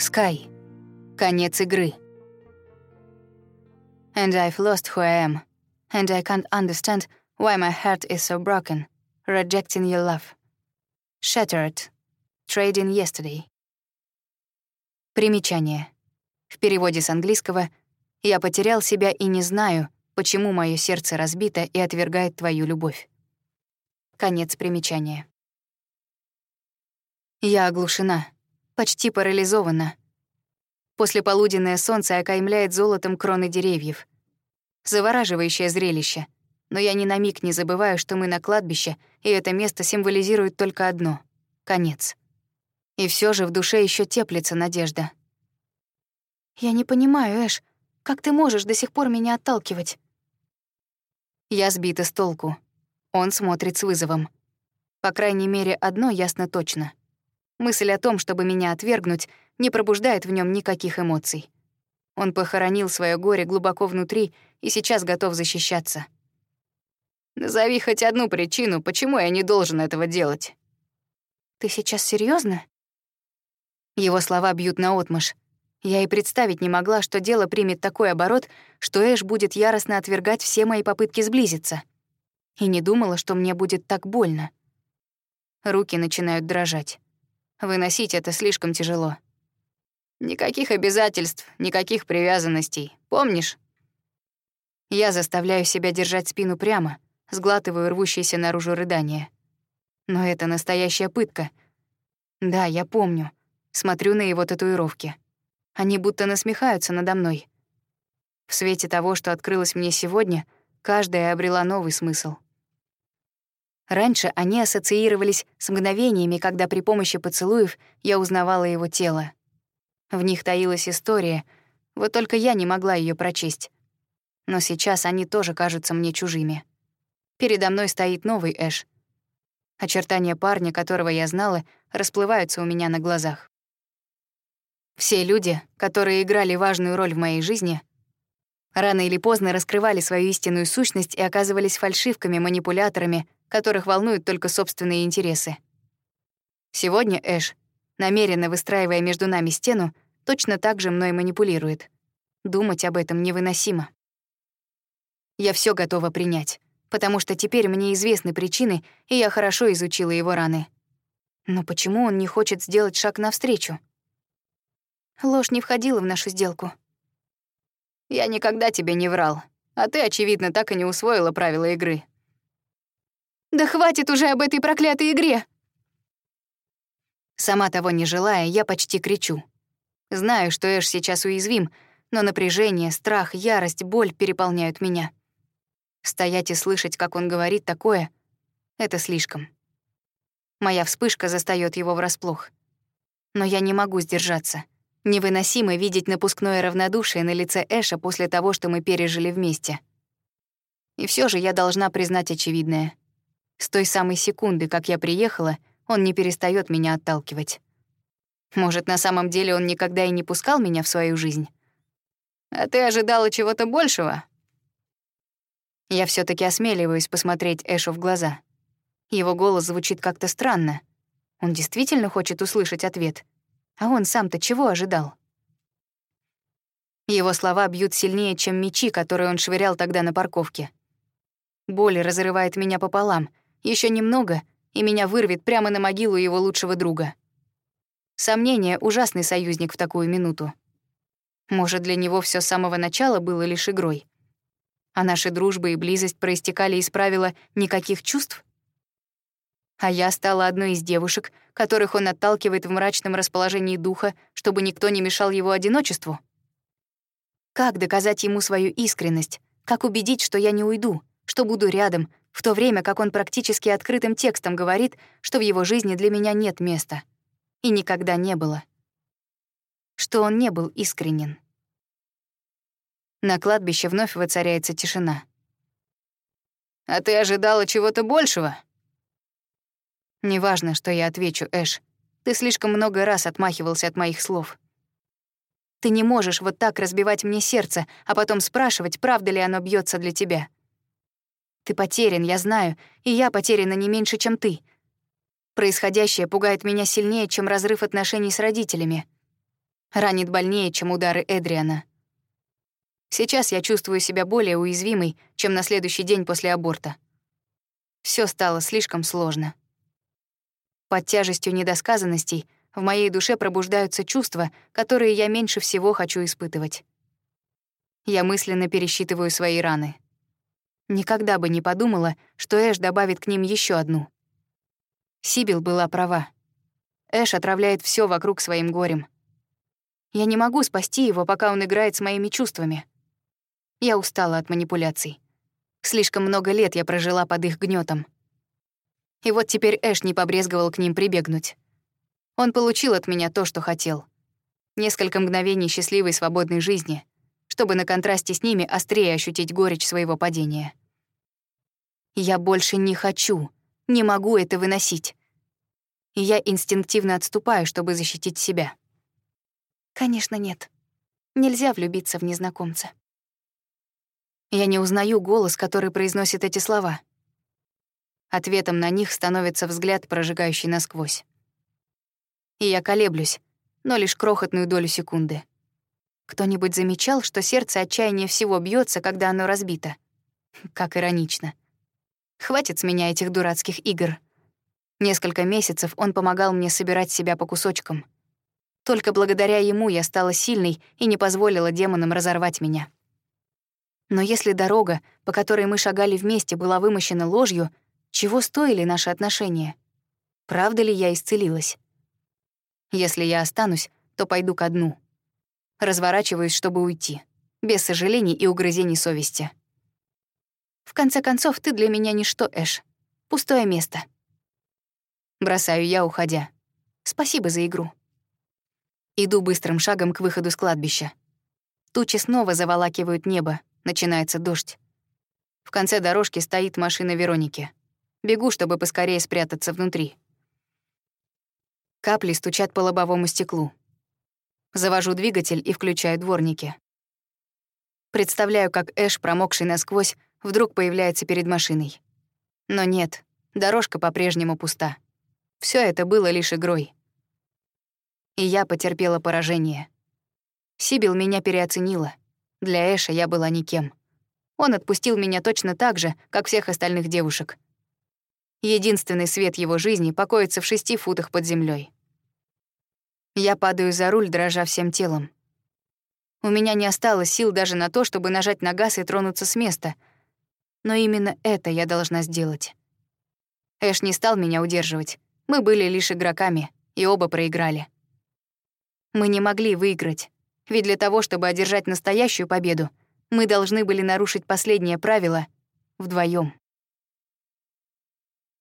Скай. Конец игры. And I've lost who I am. And I can't understand why my heart is so broken, rejecting your love. Shattered. Trading yesterday. Примечание. В переводе с английского «Я потерял себя и не знаю, почему мое сердце разбито и отвергает твою любовь». Конец примечания. Я оглушена, почти парализована. Послеполуденное солнце окаймляет золотом кроны деревьев. Завораживающее зрелище. Но я ни на миг не забываю, что мы на кладбище, и это место символизирует только одно — конец. И все же в душе еще теплится надежда. «Я не понимаю, Эш, как ты можешь до сих пор меня отталкивать?» Я сбита с толку. Он смотрит с вызовом. По крайней мере, одно ясно точно. Мысль о том, чтобы меня отвергнуть, не пробуждает в нем никаких эмоций. Он похоронил свое горе глубоко внутри и сейчас готов защищаться. «Назови хоть одну причину, почему я не должен этого делать». «Ты сейчас серьезно? Его слова бьют наотмашь. Я и представить не могла, что дело примет такой оборот, что Эш будет яростно отвергать все мои попытки сблизиться. И не думала, что мне будет так больно. Руки начинают дрожать. Выносить это слишком тяжело. Никаких обязательств, никаких привязанностей. Помнишь? Я заставляю себя держать спину прямо, сглатываю рвущиеся наружу рыдания. Но это настоящая пытка. Да, я помню. Смотрю на его татуировки. Они будто насмехаются надо мной. В свете того, что открылось мне сегодня, каждая обрела новый смысл. Раньше они ассоциировались с мгновениями, когда при помощи поцелуев я узнавала его тело. В них таилась история, вот только я не могла ее прочесть. Но сейчас они тоже кажутся мне чужими. Передо мной стоит новый Эш. Очертания парня, которого я знала, расплываются у меня на глазах. Все люди, которые играли важную роль в моей жизни, рано или поздно раскрывали свою истинную сущность и оказывались фальшивками, манипуляторами, которых волнуют только собственные интересы. Сегодня Эш, намеренно выстраивая между нами стену, точно так же мной манипулирует. Думать об этом невыносимо. Я все готова принять, потому что теперь мне известны причины, и я хорошо изучила его раны. Но почему он не хочет сделать шаг навстречу? Ложь не входила в нашу сделку. Я никогда тебе не врал, а ты, очевидно, так и не усвоила правила игры. Да хватит уже об этой проклятой игре! Сама того не желая, я почти кричу. Знаю, что Эш сейчас уязвим, но напряжение, страх, ярость, боль переполняют меня. Стоять и слышать, как он говорит такое — это слишком. Моя вспышка застаёт его врасплох. Но я не могу сдержаться — Невыносимо видеть напускное равнодушие на лице Эша после того, что мы пережили вместе. И все же я должна признать очевидное. С той самой секунды, как я приехала, он не перестает меня отталкивать. Может, на самом деле он никогда и не пускал меня в свою жизнь? А ты ожидала чего-то большего? Я все таки осмеливаюсь посмотреть Эшу в глаза. Его голос звучит как-то странно. Он действительно хочет услышать ответ — а он сам-то чего ожидал? Его слова бьют сильнее, чем мечи, которые он швырял тогда на парковке. Боль разрывает меня пополам. Еще немного, и меня вырвет прямо на могилу его лучшего друга. Сомнение — ужасный союзник в такую минуту. Может, для него все с самого начала было лишь игрой. А наши дружба и близость проистекали из правила «никаких чувств»? а я стала одной из девушек, которых он отталкивает в мрачном расположении духа, чтобы никто не мешал его одиночеству? Как доказать ему свою искренность? Как убедить, что я не уйду, что буду рядом, в то время как он практически открытым текстом говорит, что в его жизни для меня нет места. И никогда не было. Что он не был искренен. На кладбище вновь воцаряется тишина. «А ты ожидала чего-то большего?» Неважно, что я отвечу, Эш. Ты слишком много раз отмахивался от моих слов. Ты не можешь вот так разбивать мне сердце, а потом спрашивать, правда ли оно бьется для тебя. Ты потерян, я знаю, и я потеряна не меньше, чем ты. Происходящее пугает меня сильнее, чем разрыв отношений с родителями. ранит больнее, чем удары Эдриана. Сейчас я чувствую себя более уязвимой, чем на следующий день после аборта. Все стало слишком сложно. Под тяжестью недосказанностей в моей душе пробуждаются чувства, которые я меньше всего хочу испытывать. Я мысленно пересчитываю свои раны. Никогда бы не подумала, что Эш добавит к ним еще одну. Сибил была права. Эш отравляет все вокруг своим горем. Я не могу спасти его, пока он играет с моими чувствами. Я устала от манипуляций. Слишком много лет я прожила под их гнетом. И вот теперь Эш не побрезговал к ним прибегнуть. Он получил от меня то, что хотел. Несколько мгновений счастливой свободной жизни, чтобы на контрасте с ними острее ощутить горечь своего падения. Я больше не хочу, не могу это выносить. Я инстинктивно отступаю, чтобы защитить себя. Конечно, нет. Нельзя влюбиться в незнакомца. Я не узнаю голос, который произносит эти слова. Ответом на них становится взгляд, прожигающий насквозь. И я колеблюсь, но лишь крохотную долю секунды. Кто-нибудь замечал, что сердце отчаяние всего бьется, когда оно разбито? Как иронично. Хватит с меня этих дурацких игр. Несколько месяцев он помогал мне собирать себя по кусочкам. Только благодаря ему я стала сильной и не позволила демонам разорвать меня. Но если дорога, по которой мы шагали вместе, была вымощена ложью, чего стоили наши отношения? Правда ли я исцелилась? Если я останусь, то пойду ко дну. Разворачиваюсь, чтобы уйти, без сожалений и угрызений совести. В конце концов, ты для меня ничто, Эш. Пустое место. Бросаю я, уходя. Спасибо за игру. Иду быстрым шагом к выходу с кладбища. Тучи снова заволакивают небо, Начинается дождь. В конце дорожки стоит машина Вероники. Бегу, чтобы поскорее спрятаться внутри. Капли стучат по лобовому стеклу. Завожу двигатель и включаю дворники. Представляю, как Эш, промокший насквозь, вдруг появляется перед машиной. Но нет, дорожка по-прежнему пуста. Все это было лишь игрой. И я потерпела поражение. Сибил меня переоценила — для Эша я была никем. Он отпустил меня точно так же, как всех остальных девушек. Единственный свет его жизни покоится в шести футах под землей. Я падаю за руль, дрожа всем телом. У меня не осталось сил даже на то, чтобы нажать на газ и тронуться с места. Но именно это я должна сделать. Эш не стал меня удерживать. Мы были лишь игроками, и оба проиграли. Мы не могли выиграть. Ведь для того, чтобы одержать настоящую победу, мы должны были нарушить последнее правило вдвоем.